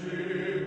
Sing